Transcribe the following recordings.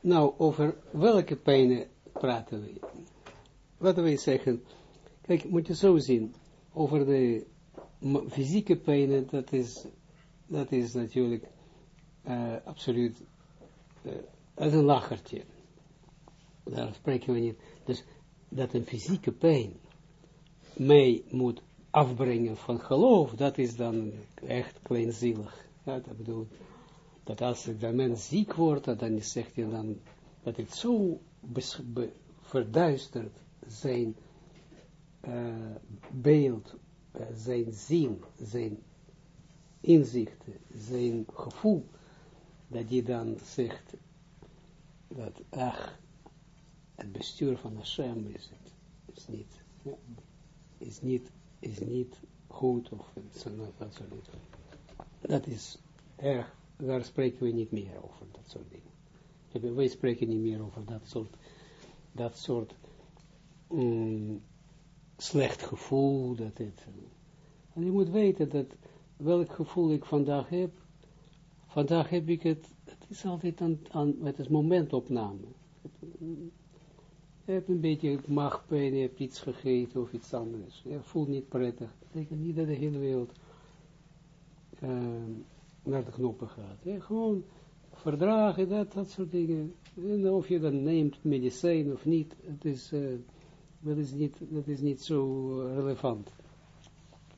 Nou, over welke pijnen praten we? Laten we zeggen, kijk, moet je zo zien, over de fysieke pijnen, dat is, dat is natuurlijk uh, absoluut uh, een lachertje. Daar spreken we niet. Dus dat een fysieke pijn mij moet afbrengen van geloof, dat is dan echt kleinzielig. Ja, dat bedoel, dat als de mens ziek wordt, dan zegt hij dan, dat het zo verduistert zijn uh, beeld, uh, zijn zin, zijn inzichten, zijn gevoel, dat hij dan zegt, dat, ach, het bestuur van Hashem is het, is niet, is niet, is niet goed, of dat soort. Dat is erg, daar spreken we niet meer over, dat soort dingen. Wij spreken niet meer over dat soort, dat soort um, slecht gevoel, dat het, en je moet weten dat welk gevoel ik vandaag heb, vandaag heb ik het, het is altijd aan, aan het momentopname. Je hebt een beetje maagpijn, je hebt iets gegeten of iets anders. Je voelt niet prettig. Dat betekent niet dat de hele wereld uh, naar de knoppen gaat. Ja, gewoon verdragen, dat, dat soort dingen. En of je dan neemt medicijn of niet, het is, uh, dat, is niet, dat is niet zo relevant.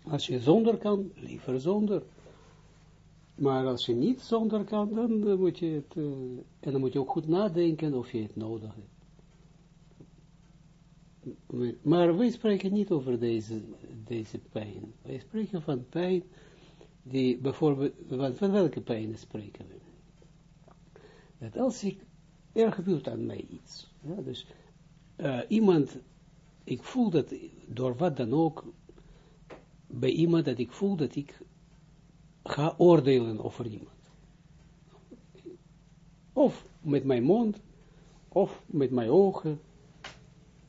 Als je zonder kan, liever zonder. Maar als je niet zonder kan, dan moet je het, en dan moet je ook goed nadenken of je het nodig hebt. Maar wij spreken niet over deze, deze pijn. Wij spreken van pijn die bijvoorbeeld, van, welke pijn spreken we? Dat als ik, er gebeurt aan mij iets. Ja, dus uh, iemand, ik voel dat door wat dan ook, bij iemand dat ik voel dat ik ga oordelen over iemand. Of met mijn mond, of met mijn ogen,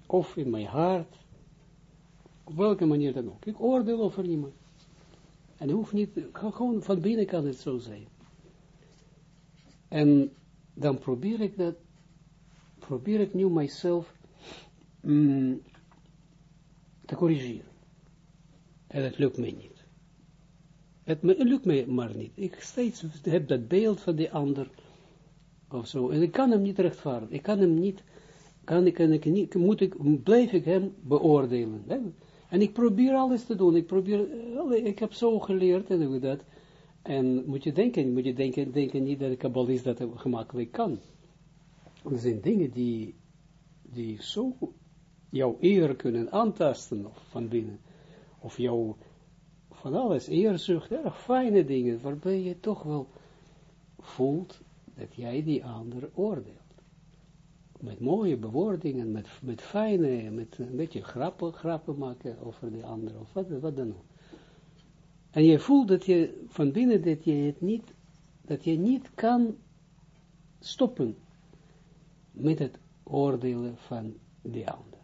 of in mijn hart, op welke manier dan ook. Ik oordeel over iemand. En het hoeft niet, gewoon van binnen kan het zo zijn. En dan probeer ik dat, probeer ik nu mijzelf mm, te corrigeren. En het lukt mij niet. Het, lukt mij maar niet. Ik steeds heb dat beeld van die ander, of zo, en ik kan hem niet rechtvaardigen. Ik kan hem niet kan ik, kan ik niet, moet ik, blijf ik hem beoordelen. Hè? En ik probeer alles te doen. Ik probeer, ik heb zo geleerd en doe dat. En moet je denken, moet je denken, denken niet dat de kabbalist dat gemakkelijk kan. Er zijn dingen die, die zo jouw eer kunnen aantasten of van binnen. Of jouw, van alles, eerzucht, erg fijne dingen, waarbij je toch wel voelt dat jij die ander oordeelt met mooie bewoordingen, met, met fijne, met een beetje grappen, grappen maken over de ander, of wat, dan ook. En je voelt dat je van binnen dat je het niet, dat je niet kan stoppen met het oordelen van de ander.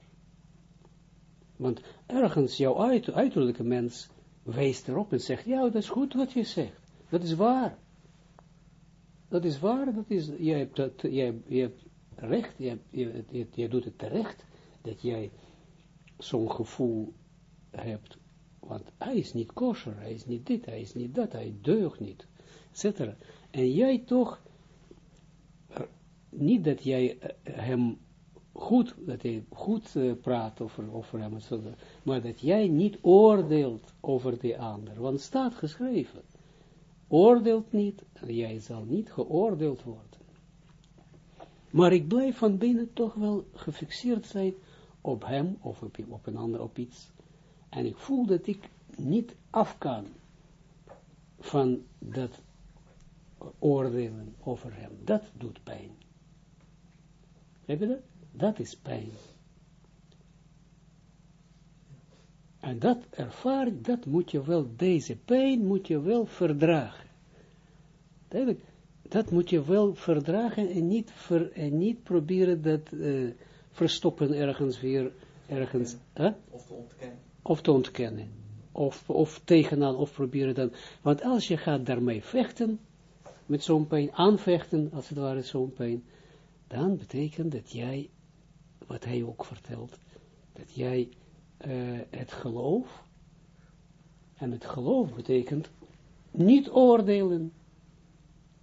Want ergens jouw uit, uiterlijke mens wijst erop en zegt, ja, dat is goed wat je zegt. Dat is waar. Dat is waar, dat is, je hebt, dat, je hebt recht, je, je, doet het terecht, dat jij zo'n gevoel hebt, want hij is niet kosher, hij is niet dit, hij is niet dat, hij deugt niet, etc. En jij toch, niet dat jij eh, hem goed, dat hij goed uh, praat over, over hem, maar dat jij niet oordeelt over de ander, want staat geschreven, oordeelt niet, jij zal niet geoordeeld worden. Maar ik blijf van binnen toch wel gefixeerd zijn op hem of op, op een ander, op iets. En ik voel dat ik niet af kan van dat oordelen over hem. Dat doet pijn. Heb je dat? Dat is pijn. En dat ervaar dat moet je wel, deze pijn moet je wel verdragen. Duidelijk, dat moet je wel verdragen en niet, ver, en niet proberen dat uh, verstoppen ergens weer, ergens. Of te ontkennen. Of te ontkennen. Of, of tegenaan, of proberen dan, want als je gaat daarmee vechten, met zo'n pijn, aanvechten, als het ware zo'n pijn, dan betekent dat jij, wat hij ook vertelt, dat jij uh, het geloof, en het geloof betekent niet oordelen.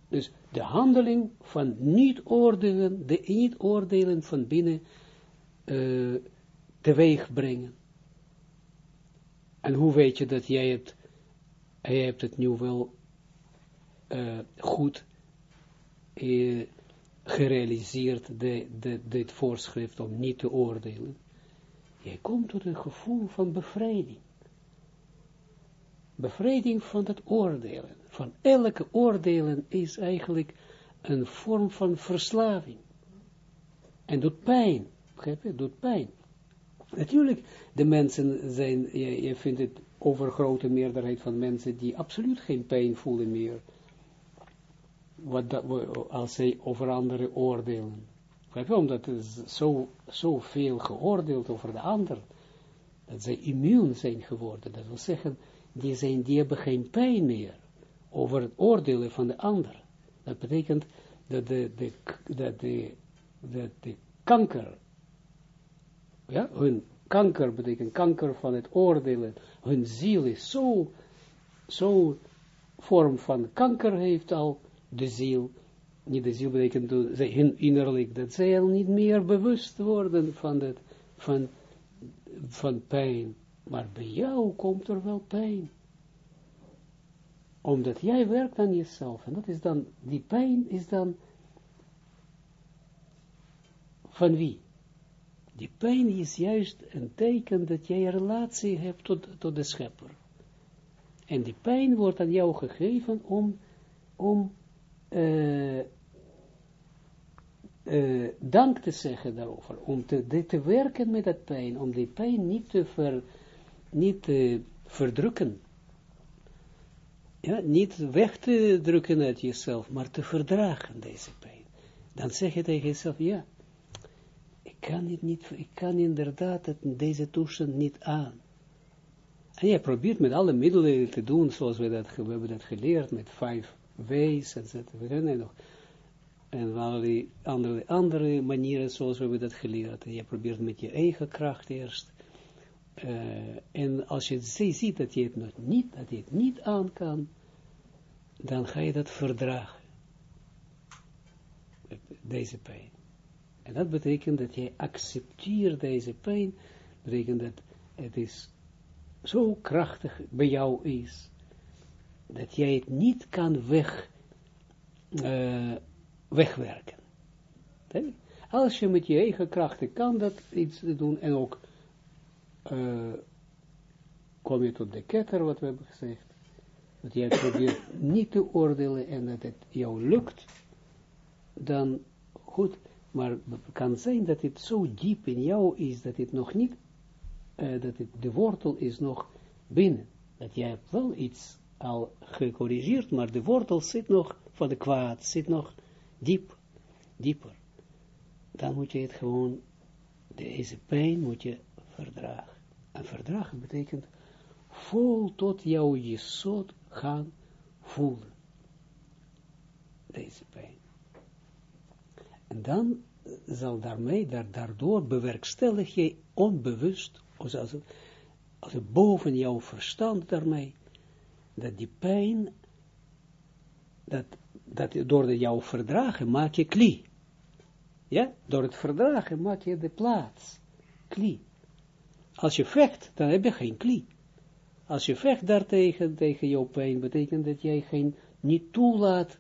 Dus de handeling van niet oordelen, de niet oordelen van binnen uh, teweeg brengen. En hoe weet je dat jij het, hebt het nu wel uh, goed uh, gerealiseerd, de, de, dit voorschrift om niet te oordelen. Jij komt tot een gevoel van bevrijding. Bevrijding van het oordelen. Van elke oordelen is eigenlijk een vorm van verslaving. En doet pijn. Begrijp je? Doet pijn. Natuurlijk, de mensen zijn, je, je vindt het overgrote meerderheid van mensen die absoluut geen pijn voelen meer wat dat, als zij over anderen oordelen. Omdat er zo, zo veel geoordeeld over de ander, dat zij immuun zijn geworden. Dat wil zeggen, die, zijn, die hebben geen pijn meer over het oordelen van de ander. Dat betekent dat de, de, dat de, dat de kanker, ja, hun kanker betekent kanker van het oordelen, hun ziel is zo, zo vorm van kanker heeft al, de ziel, niet de ziel betekent hun innerlijk, dat zij al niet meer bewust worden van, dat, van, van pijn. Maar bij jou komt er wel pijn. Omdat jij werkt aan jezelf. En dat is dan, die pijn is dan van wie? Die pijn is juist een teken dat jij een relatie hebt tot, tot de schepper. En die pijn wordt aan jou gegeven om, om uh, uh, dank te zeggen daarover, om te, te werken met dat pijn, om die pijn niet te, ver, niet te verdrukken, ja, niet weg te drukken uit jezelf, maar te verdragen deze pijn. Dan zeg je tegen jezelf, ja, ik kan, het niet, ik kan inderdaad het, deze toestand niet aan. En je probeert met alle middelen te doen, zoals we dat, we hebben dat geleerd, met vijf wees, etc. We nog. En allerlei andere, andere manieren zoals we hebben dat geleerd. En je probeert met je eigen kracht eerst. Uh, en als je ziet dat je het nog niet, dat je het niet aan kan, dan ga je dat verdragen. Deze pijn. En dat betekent dat je accepteert deze pijn, betekent dat het is zo krachtig bij jou is, dat jij het niet kan weg, uh, wegwerken. Als je met je eigen krachten kan dat iets doen, en ook uh, kom je tot de ketter, wat we hebben gezegd, dat jij probeert niet te oordelen en dat het jou lukt, dan goed, maar het kan zijn dat het zo diep in jou is, dat het nog niet, dat het, de wortel is nog binnen, dat jij wel iets al gecorrigeerd, maar de wortel zit nog, van de kwaad, zit nog diep, dieper. Dan moet je het gewoon, deze pijn moet je verdragen. En verdragen betekent vol tot jouw jesot gaan voelen. Deze pijn. En dan zal daarmee, daardoor bewerkstellig je onbewust, als, als, boven jouw verstand daarmee, dat die pijn, dat, dat door de jouw verdragen maak je kli. Ja, door het verdragen maak je de plaats, kli. Als je vecht, dan heb je geen kli. Als je vecht daartegen, tegen jouw pijn, betekent dat jij geen, niet toelaat,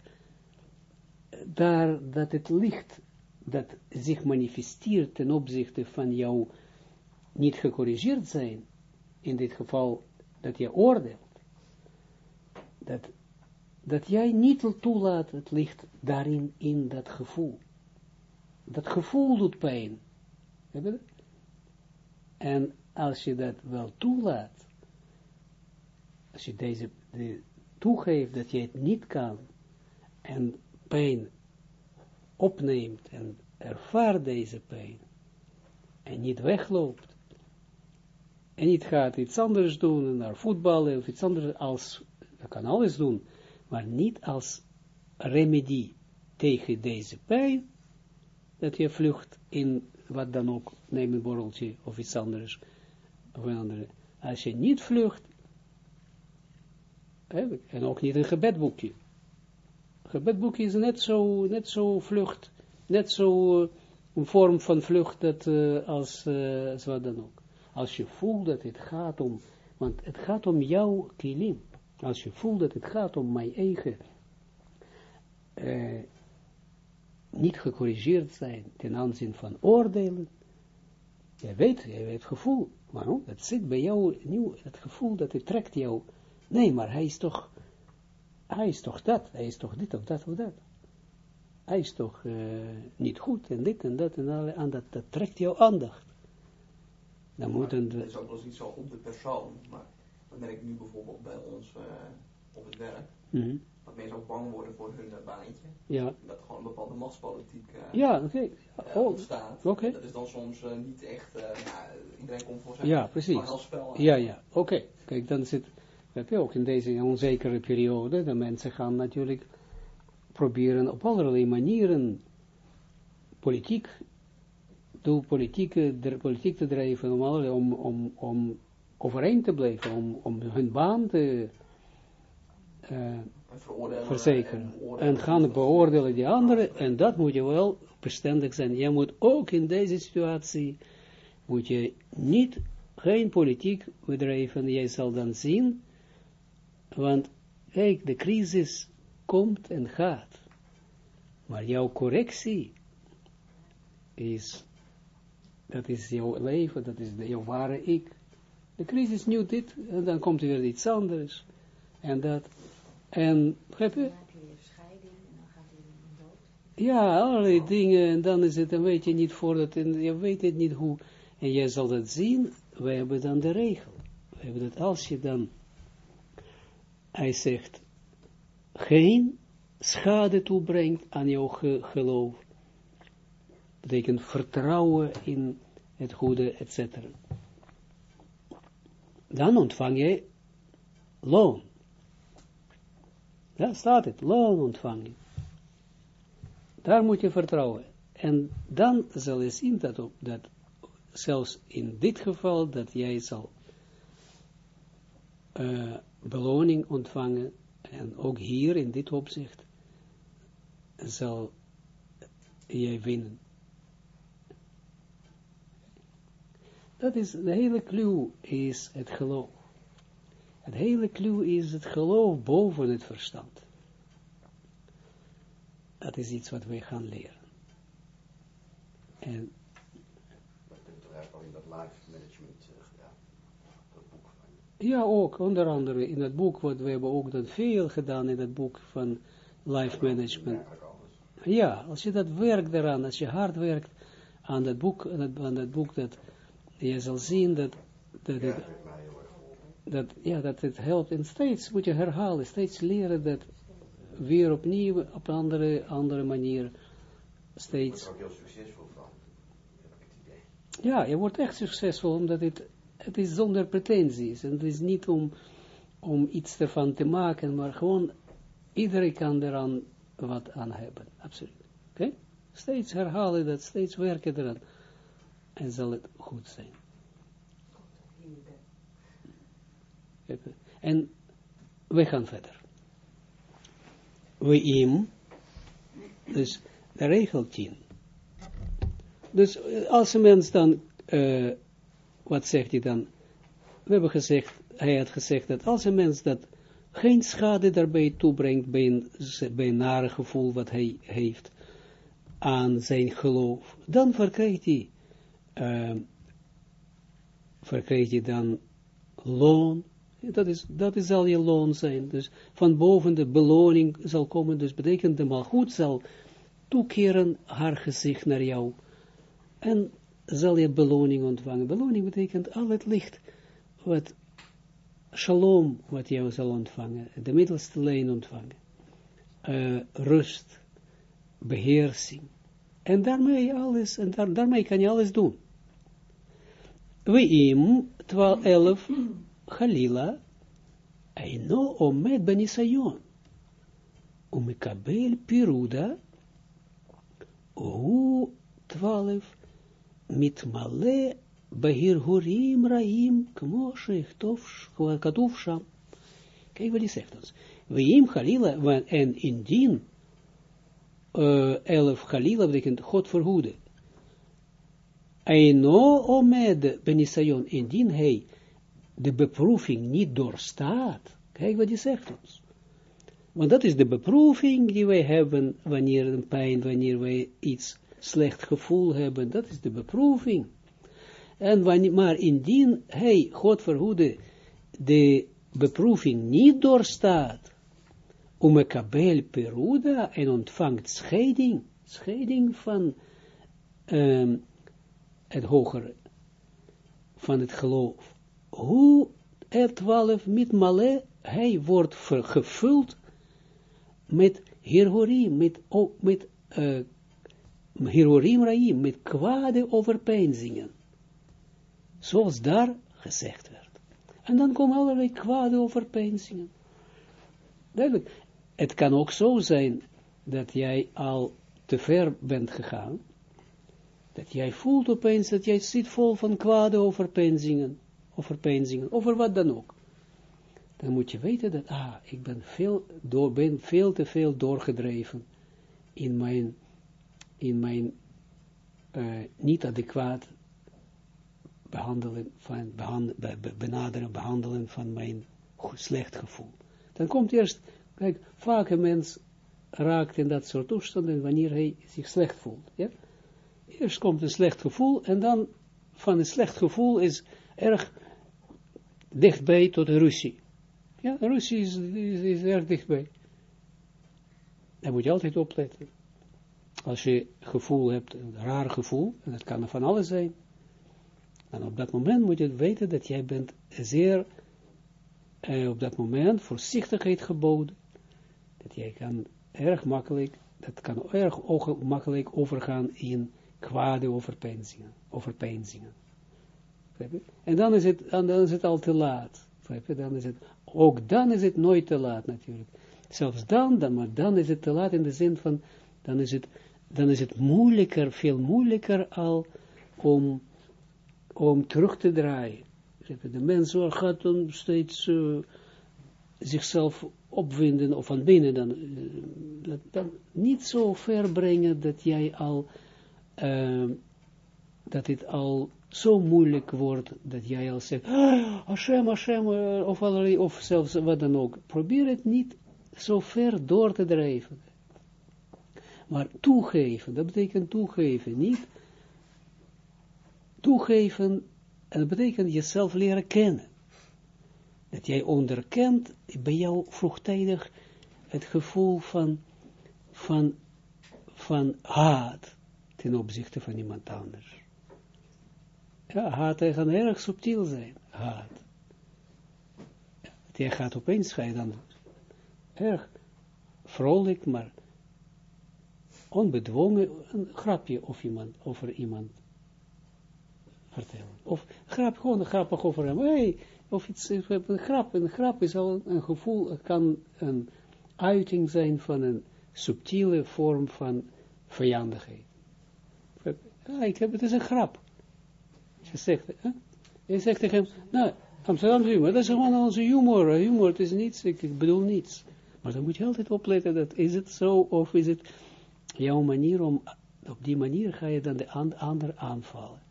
daar, dat het licht, dat zich manifesteert ten opzichte van jouw niet gecorrigeerd zijn, in dit geval dat je oordeelt, dat, dat jij niet toelaat het licht daarin, in dat gevoel. Dat gevoel doet pijn. En als je dat wel toelaat, als je deze de, toegeeft dat je het niet kan, en pijn opneemt en ervaart deze pijn, en niet wegloopt, en niet gaat iets anders doen, naar voetballen of iets anders als je kan alles doen, maar niet als remedie tegen deze pijn, dat je vlucht in wat dan ook, neem een borreltje of iets anders, Als je niet vlucht, en ook niet een gebedboekje. Een gebedboekje is net zo, net zo vlucht, net zo uh, een vorm van vlucht dat, uh, als, uh, als wat dan ook. Als je voelt dat het gaat om, want het gaat om jouw kilim. Als je voelt dat het gaat om mijn eigen niet gecorrigeerd zijn ten aanzien van oordelen. Je weet, je weet het gevoel, maar het zit bij jou nieuw, het gevoel dat het trekt jou. Nee, maar hij is toch, hij is toch dat, hij is toch dit of dat of dat. Hij is toch uh, niet goed en dit en dat en alle, en dat, dat trekt jouw aandacht. Dan moet een, het is ook wel eens niet zo op de persoon, maar dat merk ik nu bijvoorbeeld bij ons uh, op het werk. Mm -hmm dat mensen ook bang worden voor hun baantje. Ja. Dat gewoon een bepaalde machtspolitiek uh, ja, oké. Okay. Uh, oh. ontstaat. Okay. Dat is dan soms uh, niet echt, nou, iedereen komt voor zijn ja, precies. spel. Ja, ja, oké. Okay. Kijk, dan zit, heb je ook in deze onzekere periode, de mensen gaan natuurlijk proberen op allerlei manieren politiek, door politiek, de, politiek te drijven, om, om, om, om overeind te blijven, om, om hun baan te verzekeren. En, gaan beoordelen die anderen, en dat moet je wel bestendig zijn. Je moet ook in deze situatie, moet je niet, geen politiek bedrijven, jij zal dan zien, want kijk, de crisis komt en gaat. Maar jouw correctie is, dat is jouw leven, dat is jouw ware ik. De crisis nu dit, en dan komt er weer iets anders. En dat, en, begrijp je? Ja, allerlei dingen, en dan is het, dan weet je niet voor dat, en je weet het niet hoe, en jij zal dat zien, wij hebben dan de regel. We hebben dat, als je dan, hij zegt, geen schade toebrengt aan jouw ge geloof, betekent vertrouwen in het goede, etc. Dan ontvang je loon. Daar staat het, loon ontvangen. Daar moet je vertrouwen. En dan zal je zien dat, op, dat zelfs in dit geval, dat jij zal uh, beloning ontvangen, en ook hier in dit opzicht, zal jij winnen. Dat is, de hele clue is het geloof. Het hele clue is het geloof boven het verstand. Dat is iets wat wij gaan leren. En Ja, ook, onder andere in dat boek, wat we hebben ook dat veel gedaan in dat boek van life management. Ja, als je dat werkt eraan, als je hard werkt aan dat boek, aan dat, boek, dat je zal zien dat, dat dat, ja, dat het helpt. En steeds moet je herhalen, steeds leren dat weer opnieuw, op een andere, andere manier, steeds. Je wordt ook heel succesvol van, heb ik het idee. Ja, je wordt echt succesvol, omdat het, het is zonder pretenties. En het is niet om, om iets ervan te maken, maar gewoon, iedereen kan eraan wat aan hebben. Absoluut. Oké? Steeds herhalen dat, steeds werken eraan. En zal het goed zijn. En we gaan verder. We im, dus de regel 10. Dus eh, als een mens dan, uh, wat zegt hij dan? We hebben gezegd, hij had gezegd dat als een mens dat geen schade daarbij toebrengt bij een, bij nare gevoel wat hij heeft aan zijn geloof, dan verkrijgt hij, uh, verkrijgt hij dan loon dat is, dat is zal je loon zijn. Dus van boven de beloning zal komen, dus betekent de malgoed zal toekeren haar gezicht naar jou. En zal je beloning ontvangen. Beloning betekent al het licht, wat shalom, wat jou zal ontvangen, de middelste lijn ontvangen. Uh, rust, beheersing. En daarmee alles, en daar, daarmee kan je alles doen. We im 12, 11 Halila, Eino omed benisayon. Umekabel piruda, hu twaalf, mit male, bahir hurim raim, kmoshe, tof, katuf sham. Kijk wat hij zegt ons. Weim Galila, en indien, uh, elf Galila betekent God verhoede. Eino omed benisayon, indien hij de beproeving niet doorstaat. Kijk wat hij zegt ons. Want dat is de beproeving die wij hebben wanneer een pijn, wanneer wij iets slecht gevoel hebben. Dat is de beproeving. En wanneer, maar indien hij, God verhoede, de beproeving niet doorstaat, om een kabel peruda en ontvangt scheiding, scheiding van um, het hogere, van het geloof. Hoe er twaalf met male, hij wordt gevuld met hirhorim, met, met uh, hirhorim raim, met kwade overpeinzingen. Zoals daar gezegd werd. En dan komen allerlei kwade overpeinzingen. Duidelijk. Het kan ook zo zijn dat jij al te ver bent gegaan, dat jij voelt opeens dat jij zit vol van kwade overpeinzingen, overpeinzingen, over wat dan ook. Dan moet je weten dat, ah, ik ben veel, door, ben veel te veel doorgedreven in mijn, in mijn uh, niet adequaat behandelen van, benaderen, behandelen van mijn slecht gevoel. Dan komt eerst, kijk, vaak een mens raakt in dat soort toestanden wanneer hij zich slecht voelt. Ja? Eerst komt een slecht gevoel en dan van een slecht gevoel is erg dichtbij tot ruzie. Ja, ruzie is, is, erg dichtbij. Daar moet je altijd opletten. Als je gevoel hebt, een raar gevoel, en dat kan van alles zijn, en op dat moment moet je weten dat jij bent zeer, eh, op dat moment voorzichtigheid geboden. Dat jij kan erg makkelijk, dat kan erg makkelijk overgaan in kwade overpeinzingen. overpeinzingen. En dan is, het, dan is het al te laat. Dan is het, ook dan is het nooit te laat natuurlijk. Zelfs dan, dan, maar dan is het te laat in de zin van, dan is het, dan is het moeilijker, veel moeilijker al om om terug te draaien. De mens gaat dan steeds uh, zichzelf opwinden, of van binnen dan, uh, dan niet zo ver brengen dat jij al, uh, dat het al zo moeilijk wordt, dat jij al zegt, ah, Hashem, Hashem, of, allerlei, of zelfs wat dan ook. Probeer het niet zo ver door te drijven. Maar toegeven, dat betekent toegeven, niet toegeven, en dat betekent jezelf leren kennen. Dat jij onderkent bij jou vroegtijdig het gevoel van, van, van haat ten opzichte van iemand anders. Ja, haat kan erg subtiel zijn, haat. Ja, gaat opeens, ga dan erg vrolijk, maar onbedwongen een grapje of iemand, over iemand vertellen. Of grap, gewoon grappig over hem. Hey, of iets, een grap. Een grap is al een gevoel, kan een uiting zijn van een subtiele vorm van vijandigheid. Ja, ik heb, het is een grap. Zegt, hè? je zegt tegen hem, nou, Amsterdam humor, dat is gewoon onze humor. Humor, het is niets, ik, bedoel niets. Maar dan moet je altijd opletten, dat is het zo, of is het jouw manier om, op die manier ga je dan de ander aanvallen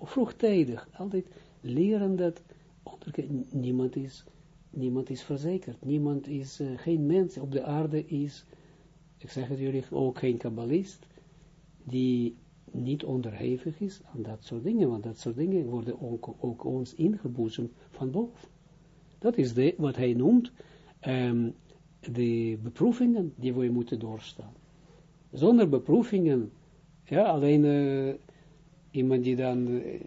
vroegtijdig, altijd leren dat niemand is, niemand is verzekerd, niemand is, uh, geen mens op de aarde is, ik zeg het jullie, ook geen kabbalist, die niet onderhevig is aan dat soort dingen, want dat soort dingen worden ook, ook ons ingeboezemd van boven. Dat is de, wat hij noemt, um, de beproevingen die we moeten doorstaan. Zonder beproevingen, ja, alleen uh, iemand die dan, eh,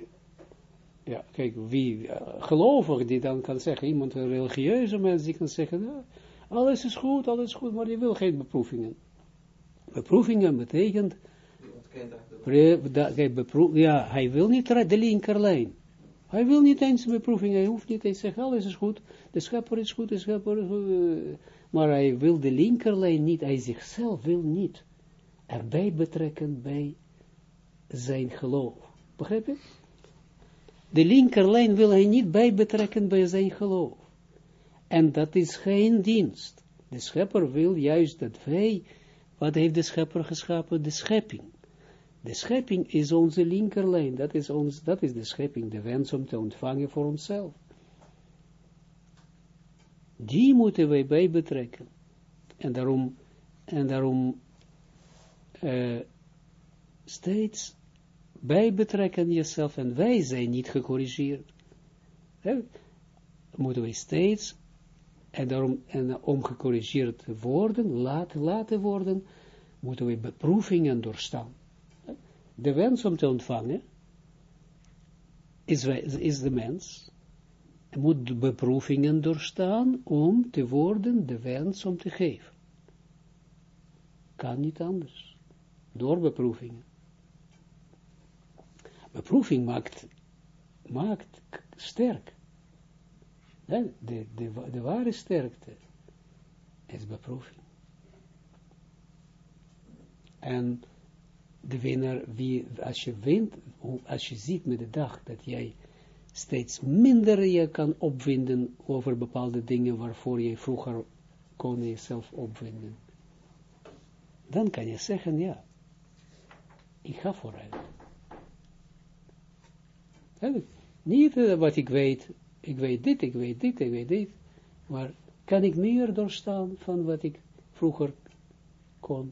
ja, kijk, wie, uh, gelovig, die dan kan zeggen, iemand, een religieuze mens, die kan zeggen, alles is goed, alles is goed, maar die wil geen beproevingen. Beproevingen betekent, ja, hij wil niet de linkerlijn. Hij wil niet eens beproevingen, hij hoeft niet te zeggen, alles is goed, de schepper is goed, de schepper goed, eh, maar hij wil de linkerlijn niet, hij zichzelf wil niet erbij betrekken bij zijn geloof. Begrijp je? De linkerlijn wil hij niet bij betrekken bij zijn geloof. En dat is geen dienst. De schepper wil juist dat wij, wat heeft de schepper geschapen? De schepping. De schepping is onze linkerlijn. Dat is, ons, dat is de schepping, de wens om te ontvangen voor onszelf. Die moeten wij bij betrekken. En daarom, en daarom uh, steeds bij betrekken jezelf. En wij zijn niet gecorrigeerd. He? Moeten wij steeds, en daarom, en om gecorrigeerd te worden, laten, laten worden, moeten we beproevingen doorstaan. De wens om te ontvangen, is, is de mens, moet beproevingen doorstaan om te worden de wens om te geven. Kan niet anders. Door beproevingen. Beproeving maakt, maakt sterk. De, de, de, de ware sterkte is beproeving. En de winnaar, wie, als je wint, als je ziet met de dag dat jij steeds minder je kan opwinden over bepaalde dingen waarvoor je vroeger kon jezelf opwinden. Dan kan je zeggen, ja, ik ga vooruit. Niet uh, wat ik weet, ik weet dit, ik weet dit, ik weet dit, maar kan ik meer doorstaan van wat ik vroeger kon.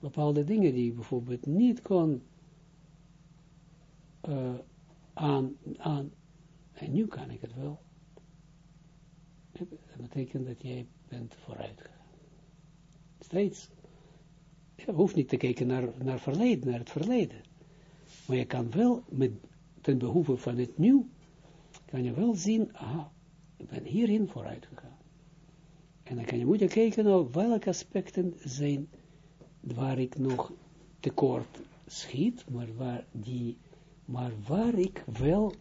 Bepaalde dingen die ik bijvoorbeeld niet kon uh, aan, aan, en nu kan ik het wel. Dat betekent dat jij bent vooruit gegaan. Steeds. Je hoeft niet te kijken naar, naar, verleden, naar het verleden. Maar je kan wel, met, ten behoeve van het nieuw, kan je wel zien, ah, ik ben hierin vooruit gegaan. En dan kan je moeten kijken naar welke aspecten zijn waar ik nog tekort schiet, maar waar die maar waar ik wel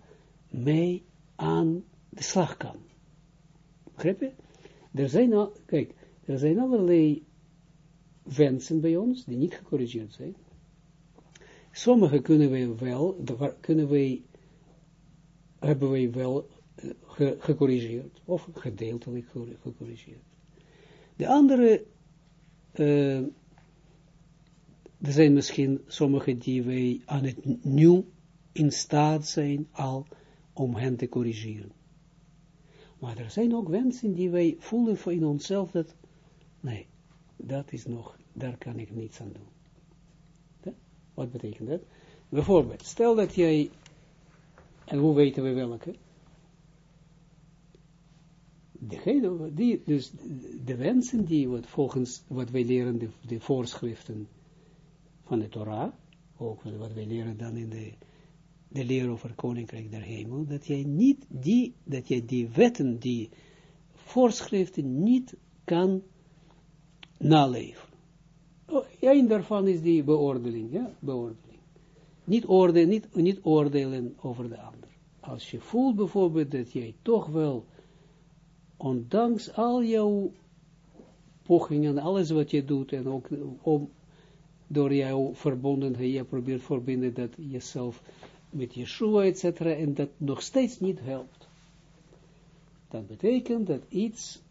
mee aan de slag kan. Begrijp je? Er zijn al, kijk, er zijn allerlei wensen bij ons, die niet gecorrigeerd zijn. Sommige kunnen wij wel, kunnen wij, hebben wij wel eh, ge, gecorrigeerd, of gedeeltelijk gecorrigeerd. De andere, uh, er zijn misschien sommige die wij aan het nieuw in staat zijn al om hen te corrigeren. Maar er zijn ook wensen die wij voelen voor in onszelf dat, nee, dat is nog, daar kan ik niets aan doen. Wat betekent dat? Bijvoorbeeld, stel dat jij, en hoe weten we welke? Degene, die, dus de wensen die wat volgens wat wij leren, de, de voorschriften van de Torah, ook wat wij leren dan in de de leer over koninkrijk der hemel, dat jij niet die, dat jij die wetten, die voorschriften niet kan naleven. Oh, een daarvan is die beoordeling, ja, beoordeling. Niet, oordelen, niet, niet oordelen over de ander. Als je voelt bijvoorbeeld dat jij toch wel, ondanks al jouw pogingen, alles wat je doet, en ook om, door jouw verbondenheid, je probeert verbinden dat jezelf met Yeshua, etc. en dat nog steeds niet helpt. Dat betekent dat iets,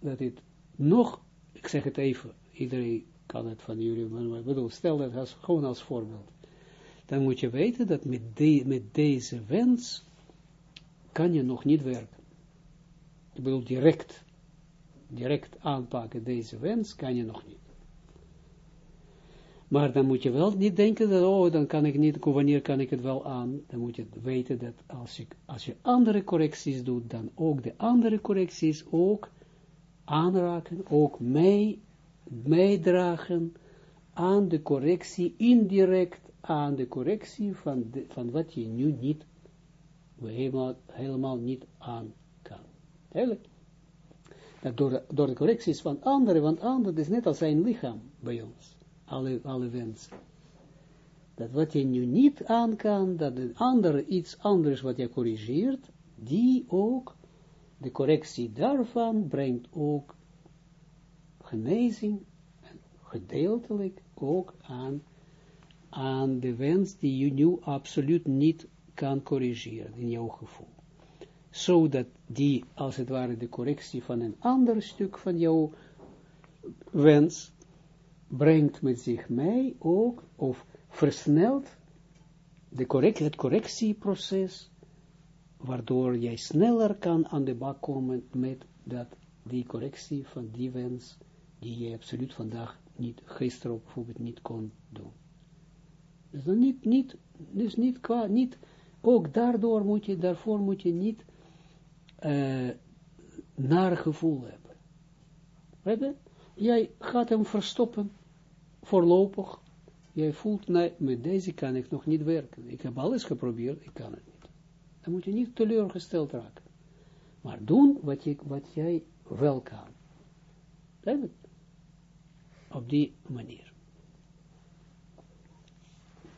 dat het nog, ik zeg het even, iedereen kan het van jullie, maar ik bedoel, stel dat als, gewoon als voorbeeld. Dan moet je weten dat met, met deze wens kan je nog niet werken. Ik bedoel, direct, direct aanpakken deze wens kan je nog niet. Maar dan moet je wel niet denken dat, oh, dan kan ik niet, wanneer kan ik het wel aan. Dan moet je weten dat als je, als je andere correcties doet, dan ook de andere correcties ook aanraken, ook mee, meedragen aan de correctie, indirect aan de correctie van, van wat je nu niet, helemaal, helemaal niet aan kan. Eigenlijk. Dat door, door de correcties van anderen, want anderen is net als zijn lichaam bij ons alle, alle wensen. Dat wat je nu niet aan kan, dat een ander iets anders wat je corrigeert, die ook, de correctie daarvan brengt ook genezing, gedeeltelijk ook aan aan de wens die je nu absoluut niet kan corrigeren in jouw gevoel. Zodat die, als het ware, de correctie van een ander stuk van jouw wens, brengt met zich mee ook, of versnelt de correct, het correctieproces, waardoor jij sneller kan aan de bak komen met dat, die correctie van die wens, die je absoluut vandaag niet, gisteren bijvoorbeeld niet kon doen. Dus dan niet, niet, dus niet qua, niet, ook daardoor moet je, daarvoor moet je niet uh, naar gevoel hebben. Weet Jij gaat hem verstoppen, voorlopig. Jij voelt, nee, met deze kan ik nog niet werken. Ik heb alles geprobeerd, ik kan het niet. Dan moet je niet teleurgesteld raken. Maar doen wat, je, wat jij wel kan. Op die manier.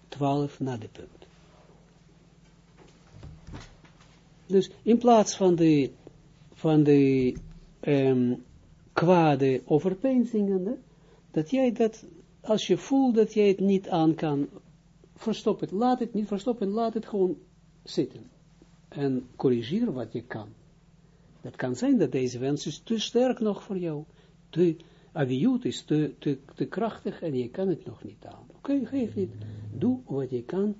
12 na de punt. Dus in plaats van de, van de um, kwade overpeinzingen, dat jij dat, als je voelt dat jij het niet aan kan, verstop het, laat het niet verstoppen, laat het gewoon zitten. En corrigeer wat je kan. Dat kan zijn dat deze wens is te sterk nog voor jou, te aviut is te, te, krachtig en je kan het nog niet aan. Oké, geef niet. Doe wat je kan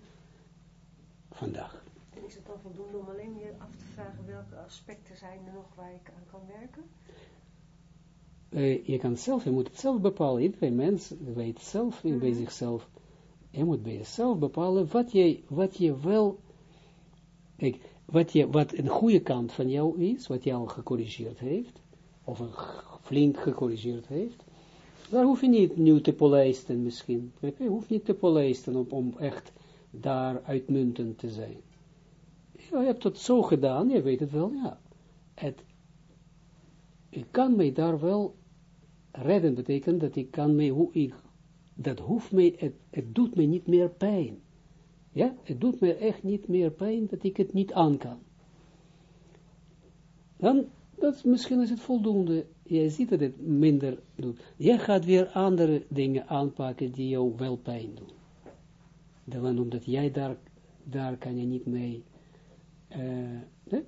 vandaag. En is het dan voldoende om alleen je af te vragen welke aspecten zijn er nog waar ik aan kan werken? Uh, je kan zelf, je moet het zelf bepalen. Iedereen mens weet zelf in mm bij zichzelf. Je moet bij jezelf bepalen wat je, wat je wel, kijk, wat, je, wat een goede kant van jou is, wat je al gecorrigeerd heeft, of een flink gecorrigeerd heeft, daar hoef je niet nu te polijsten misschien. Je hoeft niet te polijsten om, om echt daar uitmuntend te zijn. Ja, je hebt het zo gedaan, je weet het wel, ja. Het, ik kan mij daar wel redden, betekent dat ik kan mij, hoe ik, dat hoeft mij, het, het doet mij niet meer pijn. Ja, het doet mij echt niet meer pijn dat ik het niet aan kan. Dan, dat, misschien is het voldoende jij ziet dat het minder doet. Jij gaat weer andere dingen aanpakken die jou wel pijn doen. Dan omdat jij daar, daar kan je niet mee, uh, nee,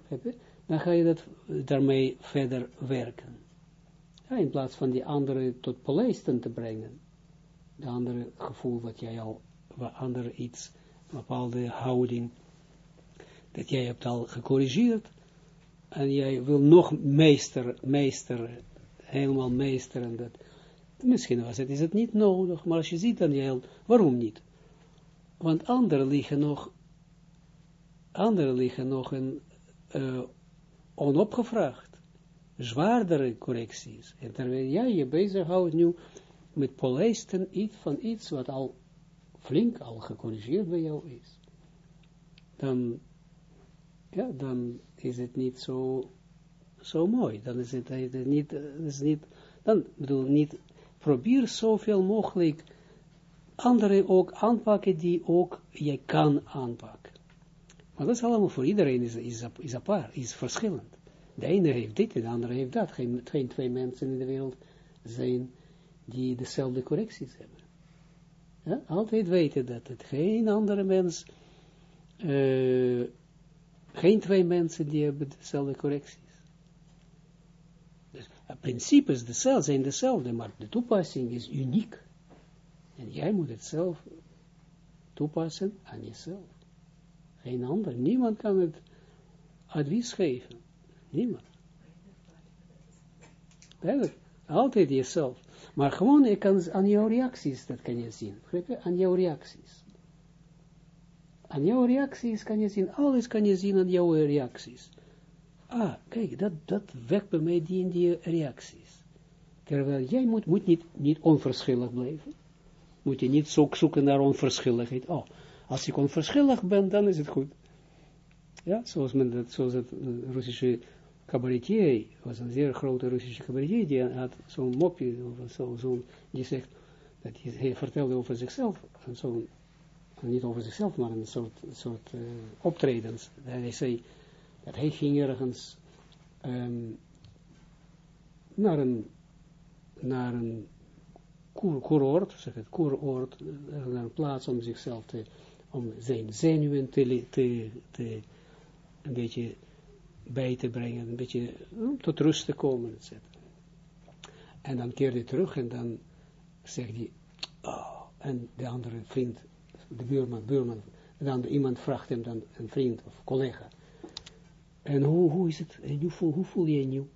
dan ga je dat, daarmee verder werken. Ja, in plaats van die andere tot polijsten te brengen. De andere gevoel wat jij al, wat andere iets, een bepaalde houding, dat jij hebt al gecorrigeerd, en jij wil nog meester, meester helemaal meesteren dat. Misschien was het, is het niet nodig, maar als je ziet dan, heel, waarom niet? Want anderen liggen nog, anderen liggen nog een, uh, onopgevraagd, zwaardere correcties. En terwijl jij je bezighoudt nu met polijsten iets van iets wat al flink al gecorrigeerd bij jou is, dan, ja, dan is het niet zo zo mooi. Dan is het, het niet, is niet, dan bedoel niet, probeer zoveel mogelijk anderen ook aanpakken die ook jij kan aanpakken. Maar dat is allemaal voor iedereen is, is, is apart, is verschillend. De ene heeft dit en de andere heeft dat. Geen, geen twee mensen in de wereld zijn die dezelfde correcties hebben. Altijd weten dat het geen andere mens, uh, geen twee mensen die hebben dezelfde correcties principes dezelfde, zijn dezelfde, maar de toepassing is uniek. En jij moet het zelf toepassen aan jezelf. Geen ander, niemand kan het advies geven. Niemand. Duidelijk, altijd jezelf. Maar gewoon, je kan, aan jouw reacties, dat kan je zien. Aan jouw reacties. Aan jouw reacties kan je zien, alles kan je zien aan jouw reacties ah, kijk, dat, dat wekt bij mij die en die reacties. Terwijl jij moet, moet niet, niet onverschillig blijven. Moet je niet zo zoeken naar onverschilligheid. Oh, als ik onverschillig ben, dan is het goed. Ja, zoals, men dat, zoals het uh, Russische cabaretier, was een zeer grote Russische cabaretier, die had zo'n mopje, of zo, die zegt, dat hij, vertelde over zichzelf, en zo, niet over zichzelf, maar een soort, soort uh, optredens. Hij zei, dat hij ging ergens um, naar een, naar een kur, kuroord, zeg het, kuroord, een plaats om zichzelf te, om zijn zenuwen te, te, te een beetje bij te brengen, een beetje tot rust te komen, etc. En dan keert hij terug en dan zegt hij, oh, en de andere vriend, de buurman, buurman, en dan iemand vraagt hem dan, een vriend of collega, en hoe, hoe is het, en hoe, voel, hoe voel je je nu?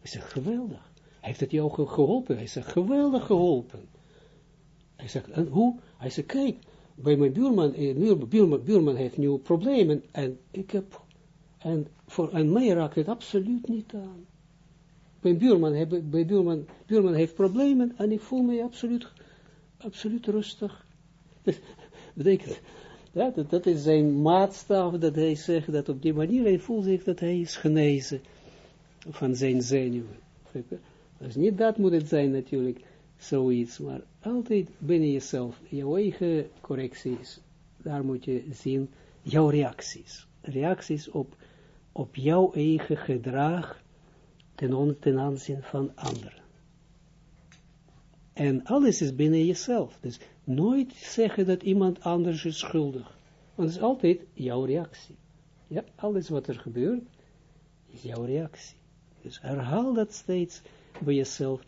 Hij zegt, geweldig. Heeft het jou geholpen? Hij zegt, geweldig geholpen. Hij zegt, en hoe? Hij zegt, kijk, bij mijn buurman, eh, buurman, buurman heeft nu problemen, en ik heb, en voor en mij raakt het absoluut niet aan. Mijn buurman, heb, bij heeft problemen, en ik voel me absoluut, absoluut rustig. Dat betekent, ja, dat, dat, is zijn maatstaf, dat hij zegt dat op die manier, hij voelt zich dat hij is genezen van zijn zenuwen. Dus niet dat moet het zijn natuurlijk, zoiets, maar altijd binnen jezelf, jouw eigen correcties, daar moet je zien, jouw reacties. Reacties op, op jouw eigen gedrag ten, ten aanzien van anderen. En alles is binnen jezelf. Dus nooit zeggen dat iemand anders is schuldig. Want het is altijd jouw reactie. Ja, alles wat er gebeurt, is jouw reactie. Dus herhaal dat steeds bij jezelf.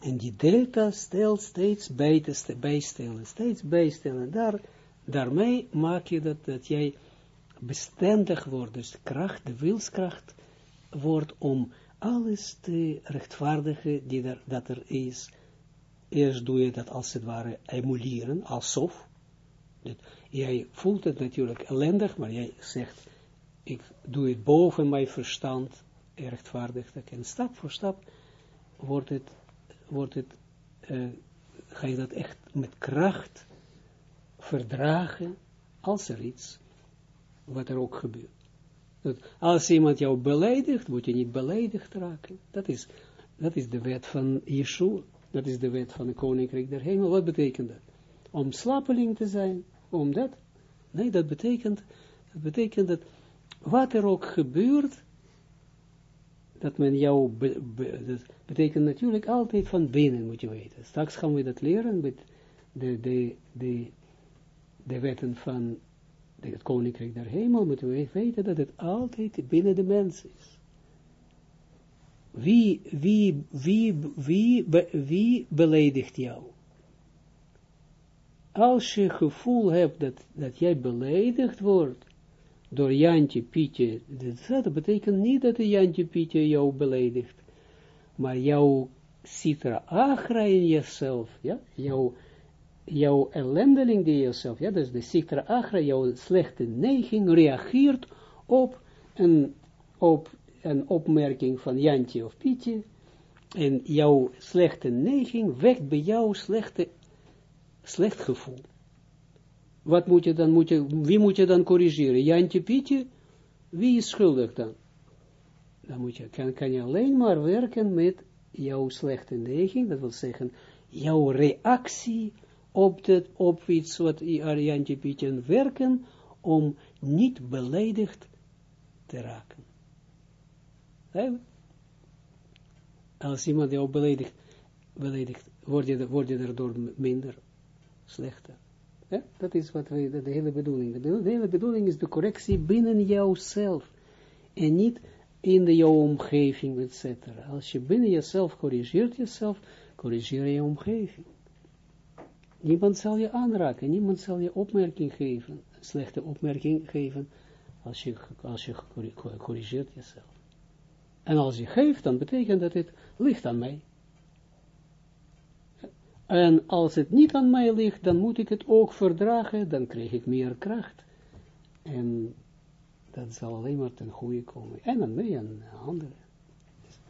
En die delta stelt steeds bij te bijstellen, steeds bijstellen. Daar, daarmee maak je dat, dat jij bestendig wordt, dus kracht, de wilskracht wordt om alles te rechtvaardigen die er, dat er is, Eerst doe je dat als het ware emuleren, alsof. Jij voelt het natuurlijk ellendig, maar jij zegt, ik doe het boven mijn verstand, rechtvaardig. En stap voor stap wordt het, wordt het uh, ga je dat echt met kracht verdragen, als er iets, wat er ook gebeurt. Dat als iemand jou beledigt, moet je niet beledigd raken. Dat is, dat is de wet van Yeshua. Dat is de wet van de koninkrijk der hemel. Wat betekent dat? Om slapeling te zijn, om dat? Nee, dat betekent, dat betekent dat wat er ook gebeurt, dat men jou, dat betekent natuurlijk altijd van binnen, moet je weten. Straks gaan we dat leren met de, de, de, de wetten van het koninkrijk der hemel, moeten we weten dat het altijd binnen de mens is. Wie, wie, wie, wie, wie beledigt jou? Als je gevoel hebt dat, dat jij beledigd wordt door Jantje Pietje, dat betekent niet dat de Jantje Pietje jou beledigt, maar jouw citra agra in jezelf, ja, jouw, jouw ellendeling die jezelf, ja, dus de citra agra, jouw slechte neiging reageert op een, op een opmerking van Jantje of Pietje, en jouw slechte neiging wekt bij jou slechte, slecht gevoel. Wat moet je dan, moet je, wie moet je dan corrigeren? Jantje, Pietje? Wie is schuldig dan? Dan moet je, kan, kan je alleen maar werken met jouw slechte neiging, dat wil zeggen, jouw reactie op, dit, op iets wat Jantje, Pietje werken, om niet beledigd te raken. Als iemand jou beledigt, beledigt word, je, word je daardoor minder slechter. Ja? Dat is wat wij, de, hele bedoeling. De, de, hele bedoeling is de correctie binnen jouzelf. En niet in de jouw omgeving, etc. Als je binnen jezelf corrigeert jezelf, corrigeer je omgeving. Niemand zal je aanraken, niemand zal je opmerking geven, slechte opmerking geven, als je, als je corrigeert jezelf. En als je geeft, dan betekent dat het ligt aan mij. En als het niet aan mij ligt, dan moet ik het ook verdragen, dan krijg ik meer kracht. En dat zal alleen maar ten goede komen. En aan mij en aan anderen.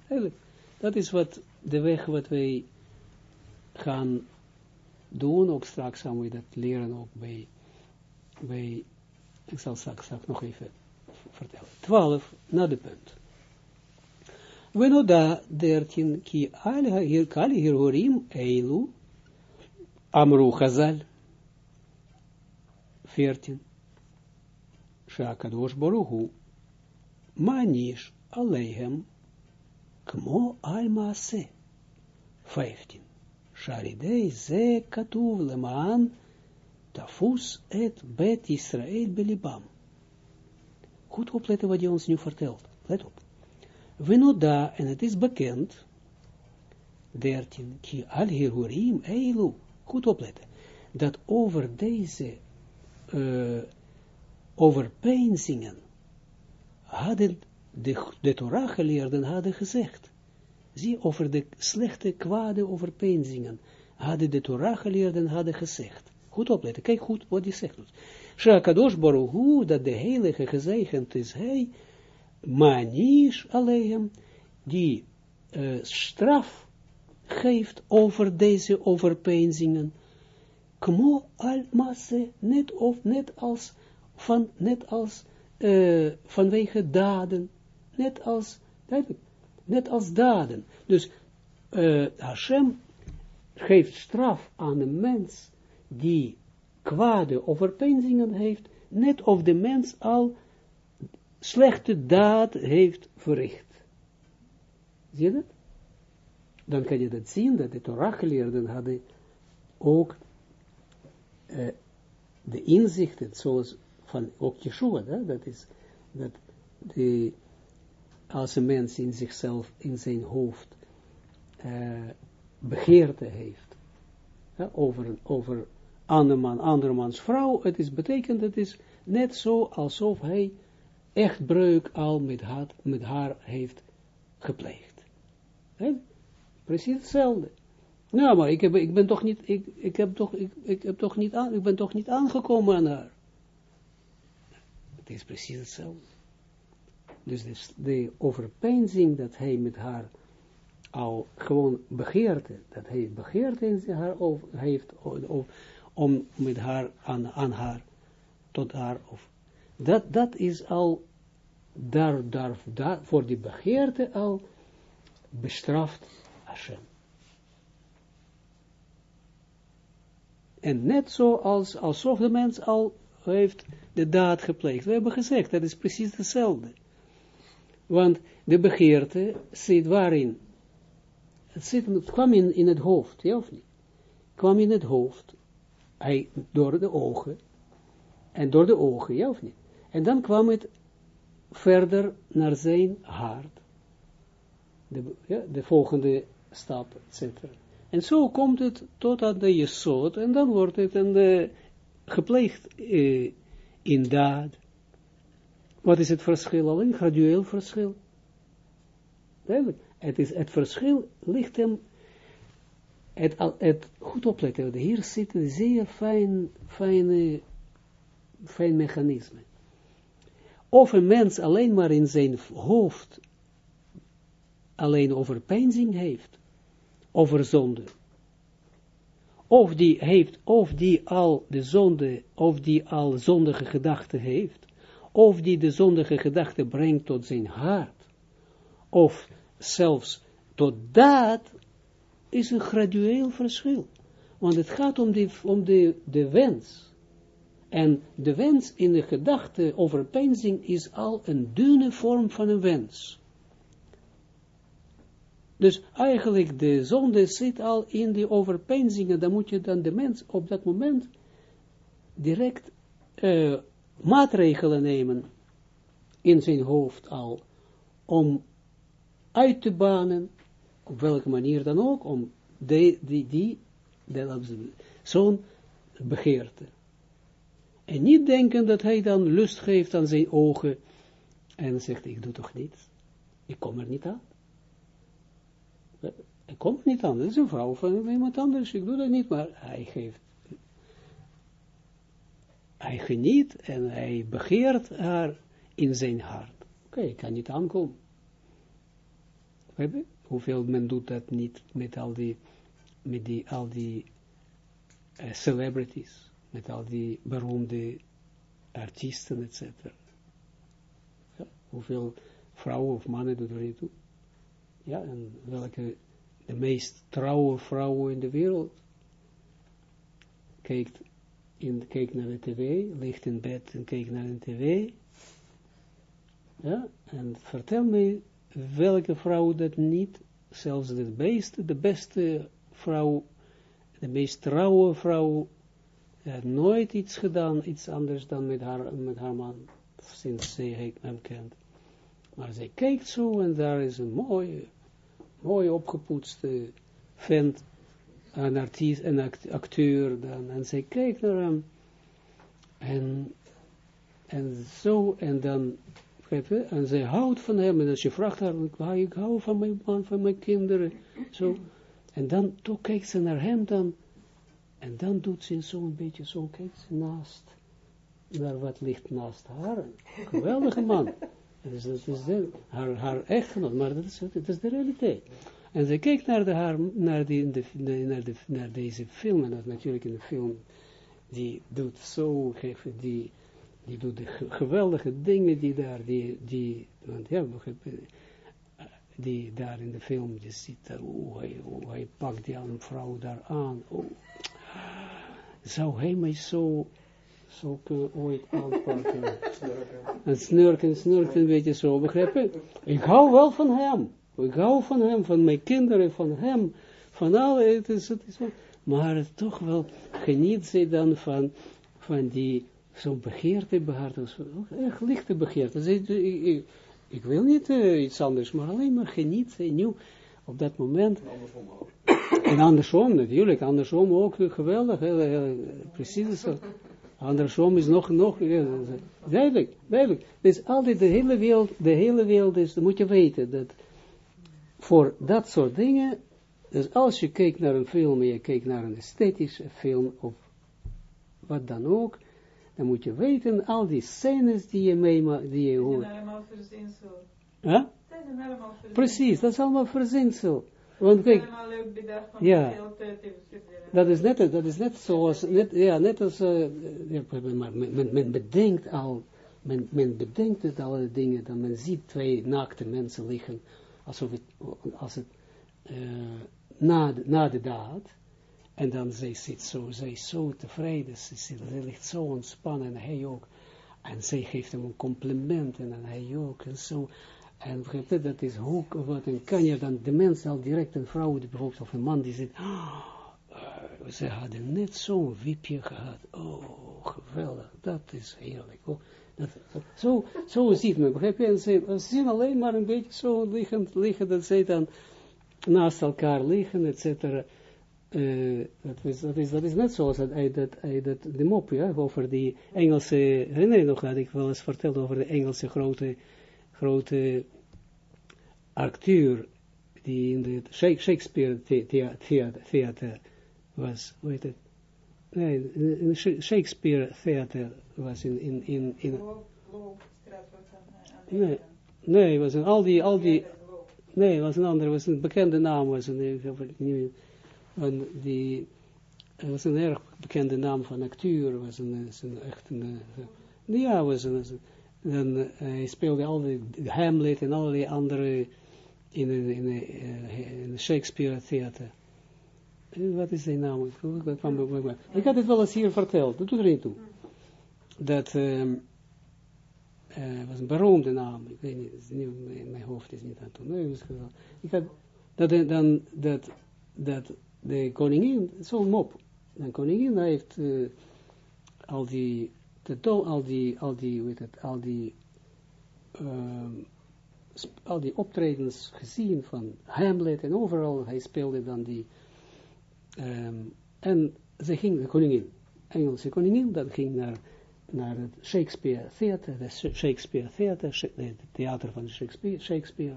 Dus dat is wat de weg wat wij gaan doen. Ook straks gaan we dat leren ook bij, bij ik zal straks, straks nog even vertellen. 12, na de punt. Wenoda 13, ki al hier kali eilu, amru chazal. 14. Шакадош manish alehem kmo al maase 15. Sharidei ze katuv lemaan tafus et bet Israel belibam. Goed opletten wat hij ons nu vertelt. Let op. Venoda, en het is bekend, 13, ki al hirurim eilu, goed opletten, dat over deze uh, overpeinzingen hadden de, de Torah geleerden hadden gezegd zie over de slechte, kwade overpeinzingen, hadden de Torah geleerden hadden gezegd. Goed opletten, kijk goed wat hij zegt. Shakadosh Baruch dat de heilige gezegend is hij, manish alleen, die uh, straf geeft over deze overpeinzingen, kmo al masse, net of net als, van, net als, uh, vanwege daden, net als, net als daden. Dus uh, Hashem geeft straf aan een mens die kwade overpeinzingen heeft, net of de mens al slechte daad heeft verricht. Zie je dat? Dan kan je dat zien, dat de Torah-geleerden hadden ook uh, de inzichten, zoals van ook Yeshua, dat is, dat de, als een mens in zichzelf, in zijn hoofd, uh, begeerte heeft, hè? over, over anderman, andermans vrouw, het is betekent, het is net zo alsof hij echt breuk al met haar, met haar heeft gepleegd. Precies hetzelfde. Nou, maar ik, ben toch niet, ik, heb toch, ik, heb toch niet ik ben toch niet aangekomen aan haar. Het is precies hetzelfde. Dus de, de overpeinzing dat hij met haar al gewoon begeerte, dat hij begeerte in haar heeft, om met haar, aan, aan haar, tot haar, of, dat, dat is al, daar, daar, daar, voor die begeerte al, bestraft Hashem. En net zo als, alsof de mens al heeft de daad gepleegd. We hebben gezegd, dat is precies hetzelfde. Want de begeerte zit waarin? Het, zit, het kwam in, in het hoofd, ja of niet? kwam in het hoofd. Hij, door de ogen. En door de ogen, ja of niet? En dan kwam het verder naar zijn hart. De, ja, de volgende stap, etc. En zo komt het tot aan de jesot, en dan wordt het een, gepleegd uh, in daad. Wat is het verschil? Alleen gradueel verschil. Duidelijk. Het, is, het verschil ligt hem het, het, goed opletten, hier zit een zeer fijn, fijne, fijn mechanisme. Of een mens alleen maar in zijn hoofd alleen over pijnzing heeft, over zonde. Of die heeft, of die al de zonde, of die al zondige gedachten heeft, of die de zondige gedachten brengt tot zijn hart, of zelfs tot dat is een gradueel verschil. Want het gaat om, die, om de, de wens. En de wens in de gedachte over peinzing is al een dunne vorm van een wens. Dus eigenlijk de zonde zit al in die overpeinzingen, dan moet je dan de mens op dat moment direct uh, maatregelen nemen in zijn hoofd al, om uit te banen op welke manier dan ook, om die, die, die, zo'n begeerte. En niet denken dat hij dan lust geeft aan zijn ogen en zegt, ik doe toch niets. Ik kom er niet aan. Ik kom niet aan. Dat is een vrouw van iemand anders. Ik doe dat niet, maar hij geeft. Hij geniet en hij begeert haar in zijn hart. Oké, ik kan niet aankomen. Hoeveel men doet dat niet met al die, met die, al die uh, celebrities, met al die beroemde artiesten, etc. Hoeveel vrouwen of mannen doen er niet toe? Ja, en welke de meest trouwe vrouwen in de wereld kijkt, in, kijkt naar de tv, ligt in bed en kijkt naar de tv. Ja, en vertel me welke vrouw dat niet, zelfs de beste, de beste vrouw de meest trouwe vrouw, had nooit iets gedaan, iets anders dan met haar, met haar man, sinds zij hem kent. Maar zij kijkt zo en daar is een mooie, mooi opgepoetste vent, een artiest, een acteur dan, en zij kijkt naar hem, en, en zo, en dan, en zij houdt van hem, en als je vraagt haar, ik hou van mijn man, van mijn kinderen, zo, en dan, toch kijkt ze naar hem dan, en dan doet ze zo'n beetje, zo kijkt ze naast, naar wat ligt naast haar, geweldige man, dus dat is de, haar, haar echtgenoot, maar dat is, dat is de realiteit. En ze kijkt naar, de, haar, naar, die, de, naar, de, naar deze film, en dat natuurlijk in de film, die doet zo, die, die doet de geweldige dingen die daar, die, die want ja, die daar in de film, die ziet, hoe hij, hoe hij pakt die een vrouw daar aan, oh, zou hij mij zo zo kunnen ooit aanpakken. En snurken, snurken, een beetje zo, begrijp je? Ik hou wel van hem. Ik hou van hem, van mijn kinderen, van hem, van alle, het is, het is maar toch wel geniet ze dan van, van die, zo'n begeerte behaarte, echt lichte begeerte. Ze, ik, ik, ik, wil niet uh, iets anders, maar alleen maar geniet ze nu, op dat moment. En andersom natuurlijk, andersom ook geweldig, heel, heel, precies zo. Andersom is nog, nog, duidelijk, duidelijk. Dus altijd de hele wereld, de hele wereld is, dan moet je weten, dat voor dat soort dingen, dus als je kijkt naar een film, en je kijkt naar een esthetische film, of wat dan ook, dan moet je weten, al die scènes die je mee, die je hoort. Dat is allemaal verzinsel. Huh? Precies, dat is allemaal verzinsel. Want kijk, ja, dat is net, dat is net zoals, net, ja, net als, uh, men, men, bedenkt al, men, men bedenkt het alle dingen, dan men ziet twee naakte mensen liggen, alsof het, als het, uh, na, de, na de daad, en dan zij zit zo, zij is zo tevreden, ze, zit, ze ligt zo ontspannen, en hij ook, en zij geeft hem een compliment, en hij ook, en zo, en dat is hoe, wat, en kan je dan de mens al direct, een vrouw, bijvoorbeeld, of een man, die zit, oh, ze hadden net zo'n wiepje gehad, oh, geweldig, dat is heerlijk, oh, zo, zo ziet men, begrijp je, ze, ze zien alleen maar een beetje zo liggen, liggen dat zij dan naast elkaar liggen, et cetera, uh, dat, is, dat, is, dat is net zoals dat, dat, dat, de mop, ja, over die Engelse, herinner je nog, dat ik wel eens verteld over de Engelse grote grote acteur die in de Shakespeare theater was, hoe heet het? Nee, in Shakespeare theater was in, in, in, in nee, nee, was een, al die, al die, nee, was een andere, was een bekende naam, was een, een die, was een erg bekende naam van acteur, was een, een echt een, ja, was een, dan uh, hij speelde al de Hamlet en allerlei andere in een, in uh, in Shakespeare theater. Wat is zijn naam? Ik had het wel eens hier verteld, dat doet er niet toe. Dat um, uh, was een beroemde naam, ik weet niet, niet mijn hoofd is niet aan toe. Nee, ik had, dat, dan, dat, dat de koningin, zo'n mop, de koningin heeft uh, al die de al die, al die, weet het, al die, um, al die optredens gezien van Hamlet en overal, hij speelde dan die, um, en ze ging, de koningin, Engelse koningin, dat ging naar, naar het Shakespeare Theater, de Shakespeare Theater, het theater van Shakespeare, Shakespeare.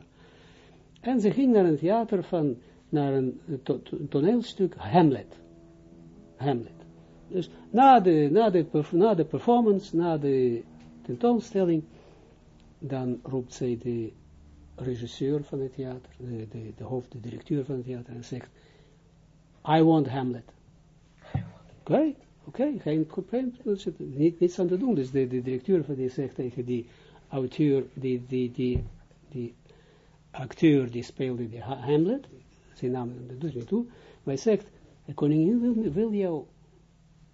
En ze ging naar een theater van, naar een to, toneelstuk Hamlet. Hamlet. Dus na de, na de, na de performance, na de tentoonstelling, dan roept zij de regisseur van het theater, de, de, de hoofd, de directeur van het theater, en zegt, I want Hamlet. Oké, oké, geen probleem, niet, niets aan te doen. Dus de, de directeur van die zegt tegen die auteur, die, die, die, die acteur die speelde die Hamlet, zijn naam, doet niet toe, maar hij zegt, de koningin wil, wil jou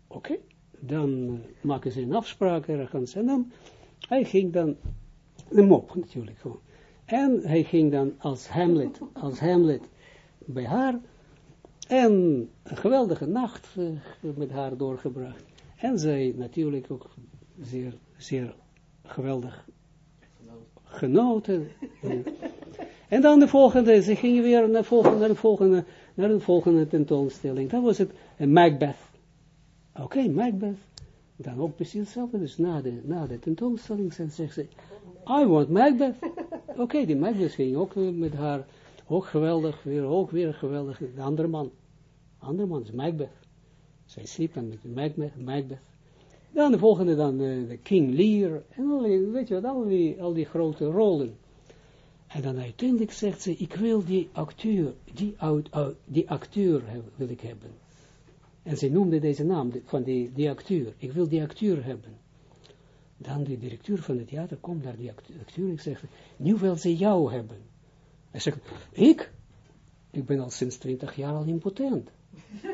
Oké, dan uh, maken ze een afspraak ergens. En dan, hij ging dan, de mop natuurlijk gewoon. En hij ging dan als Hamlet, als Hamlet bij haar. En een geweldige nacht uh, met haar doorgebracht. En zij natuurlijk ook zeer, zeer geweldig genoten. en dan de volgende, ze gingen weer naar de volgende, naar de volgende, naar de volgende tentoonstelling. Dat was het, een Macbeth. Oké, okay, Macbeth. Dan ook precies hetzelfde, dus na de, na de tentoonstelling zegt ze, I want Macbeth. Oké, okay, die Macbeth ging ook met haar, ook geweldig, weer, ook weer geweldig, de andere man. De andere man is Macbeth. Zij sliep dan met Macbeth. Dan de volgende dan uh, de King Lear, en al die, weet je wat, al die, al die grote rollen. En dan uiteindelijk zegt ze, ik wil die acteur, die, uh, die acteur wil ik hebben. En ze noemde deze naam van die, die acteur. Ik wil die acteur hebben. Dan de directeur van het theater komt naar die acteur en zegt, nu wil ze jou hebben. Hij zegt, ik? Ik ben al sinds twintig jaar al impotent.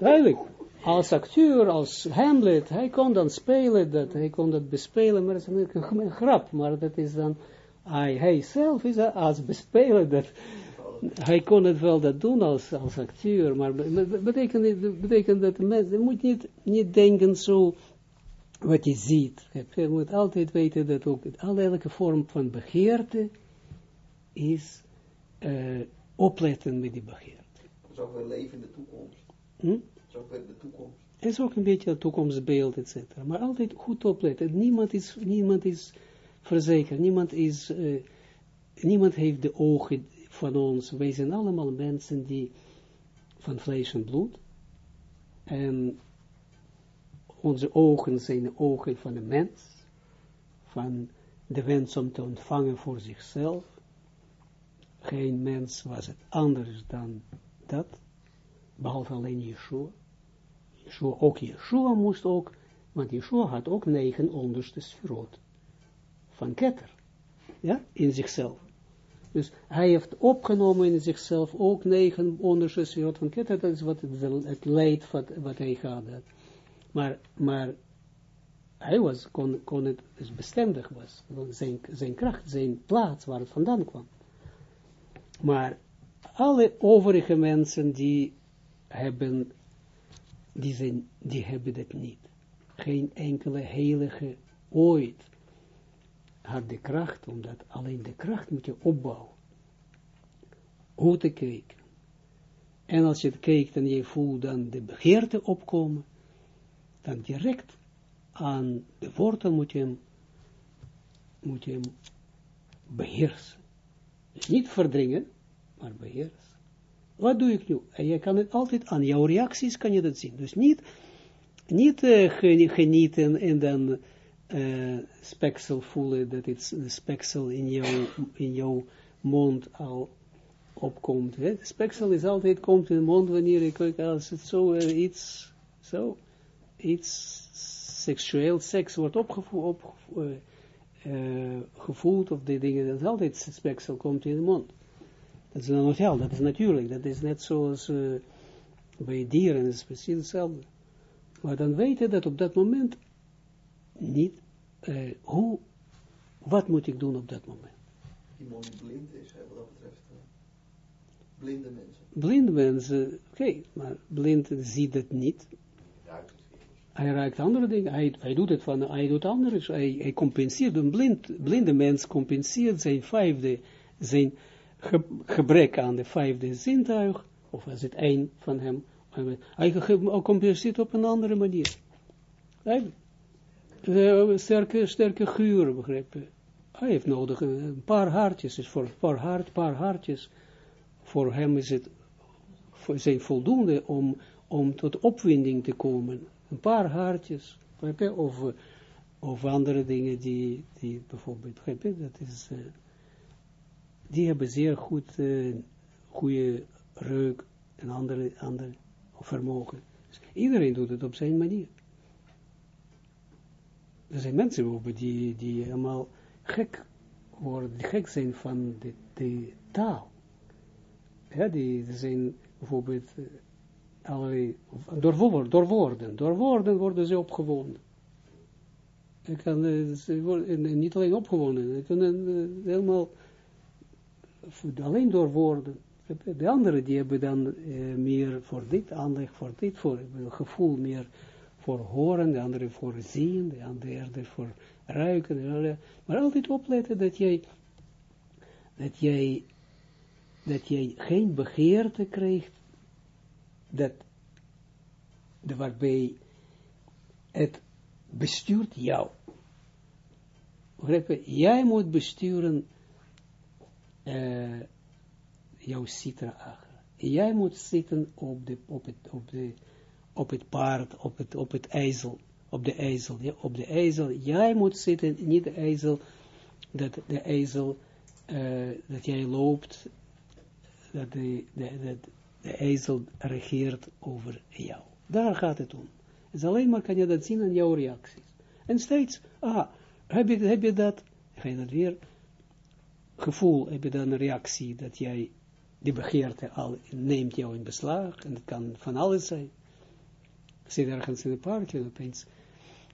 Duidelijk. Als acteur, als Hamlet, hij kon dan spelen, dat, hij kon dat bespelen, maar dat is een, een grap, maar dat is dan, hij, hij zelf is als bespeler, dat, hij kon het wel dat doen als, als acteur, maar betekent, betekent dat mensen, je moet niet, niet denken zo wat je ziet. Je moet altijd weten dat ook elke vorm van begeerte is uh, opletten met die begeerte. Dat is ook weer leven in de toekomst. Hm? Dat is ook weer de toekomst. Het is ook een beetje het toekomstbeeld, et cetera. Maar altijd goed opletten. Niemand is, niemand is verzekerd. Niemand is, uh, niemand heeft de ogen van ons, wij zijn allemaal mensen die van vlees en bloed, en onze ogen zijn de ogen van de mens, van de wens om te ontvangen voor zichzelf. Geen mens was het anders dan dat, behalve alleen Yeshua. Yeshua ook Yeshua moest ook, want Yeshua had ook negen onderste sferot van ketter, ja, in zichzelf. Dus hij heeft opgenomen in zichzelf ook negen onderste sferot van ketter, dat is wat het, het wat, wat hij had. Maar, maar hij was, kon, kon het, dus bestendig was, zijn, zijn kracht, zijn plaats waar het vandaan kwam. Maar alle overige mensen die hebben, die, zijn, die hebben dat niet. Geen enkele heilige ooit had de kracht, omdat alleen de kracht moet je opbouwen. Hoe te kijken. En als je het kijkt en je voelt dan de begeerte opkomen, dan direct aan de wortel moet je hem, moet je hem beheersen. Dus niet verdringen, maar beheersen. Wat doe ik nu? En je kan het altijd aan jouw reacties kan je dat zien. Dus niet, niet uh, genieten en dan uh, speksel voelen, dat het speksel in jouw, in jouw mond al opkomt. Hè? Speksel is altijd, komt in de mond wanneer ik, als het zo uh, iets, zo, iets seksueel, seks wordt opgevoed, op, uh, gevoeld of die dingen, dat is altijd speksel komt in de mond. Dat is dan ja, dat is natuurlijk, dat is net zoals uh, bij dieren, dat is precies hetzelfde. Maar dan weet je dat op dat moment niet, uh, hoe, wat moet ik doen op dat moment? Iemand die blind is, hè, wat dat betreft. Blinde mensen. Blinde mensen, oké, okay, maar blind ziet het niet. Hij ruikt andere dingen, hij, hij doet het van, hij doet anders, hij, compenseert, een blind, blinde mens compenseert zijn vijfde, zijn ge, gebrek aan de vijfde zintuig, of is het één van hem, hij compenseert op een andere manier. Uh, sterke, sterke geur, begrepen. Hij heeft nodig een paar haartjes, dus voor een paar, haart, paar haartjes, voor hem is het zijn voldoende om, om tot opwinding te komen. Een paar haartjes, of, of andere dingen die, die bijvoorbeeld, dat is, uh, die hebben zeer goed, uh, goede reuk en andere, andere vermogen. Dus iedereen doet het op zijn manier. Er zijn mensen die, die helemaal gek worden, die gek zijn van de, de taal. Ja, die zijn bijvoorbeeld uh, allerlei, door, woorden, door woorden, door woorden worden ze opgewonden. Uh, niet alleen opgewonden, ik kan uh, helemaal, alleen door woorden. De anderen die hebben dan uh, meer voor dit aanleg, voor dit, voor een gevoel meer voor horen, de andere voor zien, de andere voor ruiken, maar altijd opletten dat jij, dat jij, dat jij geen begeerte krijgt, dat, waarbij het bestuurt jou. Jij moet besturen uh, jouw citra. Jij moet zitten op, de, op, het, op, de, op het paard, op het, op het ijzel, op de ijzel, ja, op de ijzel. Jij moet zitten, niet de ijzel, dat de ijzel, uh, dat jij loopt, dat de, de, de, ijzel regeert over jou. Daar gaat het om. Dus alleen maar kan je dat zien aan jouw reacties. En steeds, ah, heb je, heb je dat, ga je dat weer, gevoel, heb je dan een reactie dat jij, die begeerte al, neemt jou in beslag, en het kan van alles zijn. Zit ergens in een park en opeens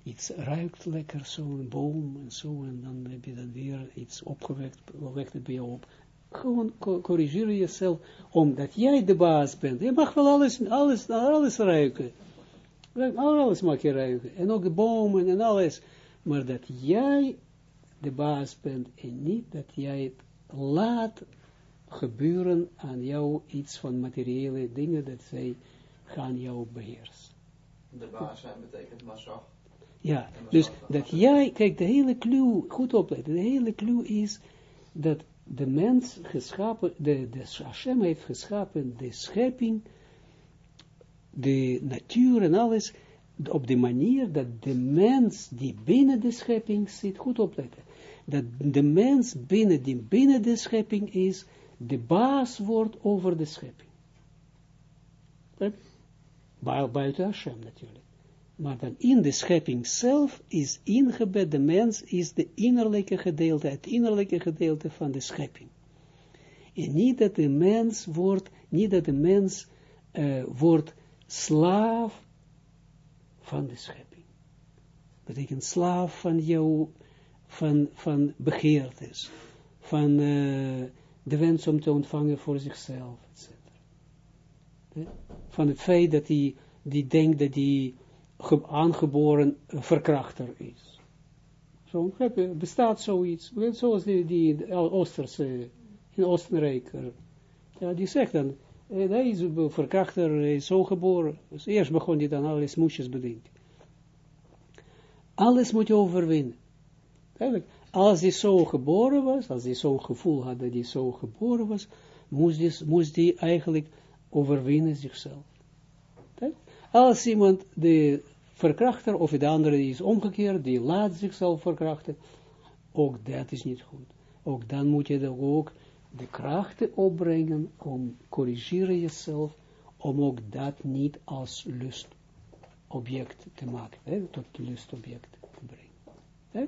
iets ruikt lekker, zo'n boom en zo, en dan heb je dan weer iets opgewekt, wekt het bij jou op. Gewoon corrigeer jezelf, omdat jij de baas bent. Je mag wel alles, alles, alles ruiken. Alles mag je ruiken. En ook de bomen en alles. Maar dat jij de baas bent en niet dat jij het laat gebeuren aan jou iets van materiële dingen dat zij gaan jou beheersen. De baas zijn betekent massag. Ja, dus dat jij, kijk, de hele clue, goed opletten, de hele clue is dat de mens geschapen, de, de Hashem heeft geschapen, de schepping, de natuur en alles, op de manier dat de mens die binnen de schepping zit, goed opletten, dat de mens binnen, die binnen de schepping is, de baas wordt over de schepping. Buiten Hashem natuurlijk. Maar dan in de schepping zelf is ingebed, de mens is de innerlijke gedeelte, het innerlijke gedeelte van de schepping. En niet dat de mens wordt, niet dat de mens uh, wordt slaaf van de schepping. Betekent slaaf van jou, van, van begeertes, van uh, de wens om te ontvangen voor zichzelf, etc. Van het feit dat hij die denkt dat hij aangeboren verkrachter is. Zo bestaat zoiets, zoals die, die Oosterse, in Oostenrijk, ja, die zegt dan, eh, hij is verkrachter, is zo geboren. Dus eerst begon hij dan alles moesjes bedenken. Alles moet je overwinnen. als hij zo geboren was, als hij zo'n gevoel had dat hij zo geboren was, moest hij, moest hij eigenlijk overwinnen zichzelf. Als iemand de verkrachter, of de andere is omgekeerd, die laat zichzelf verkrachten, ook dat is niet goed. Ook dan moet je er ook de krachten opbrengen om corrigeren jezelf, om ook dat niet als lustobject te maken, hè, tot lustobject te brengen. Hè?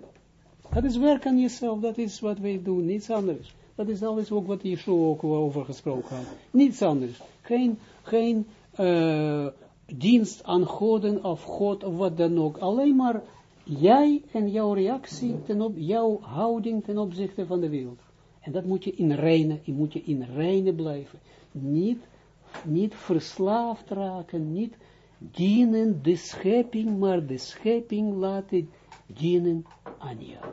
Dat is werk aan jezelf, dat is wat wij doen, niets anders. Dat is alles ook wat Yeshua ook over gesproken had. Niets anders. Geen, geen uh, dienst aan goden of God of wat dan ook. Alleen maar jij en jouw reactie, ten op, jouw houding ten opzichte van de wereld. En dat moet je in reine, je moet je in reine blijven. Niet, niet verslaafd raken, niet dienen de schepping, maar de schepping laten dienen aan jou.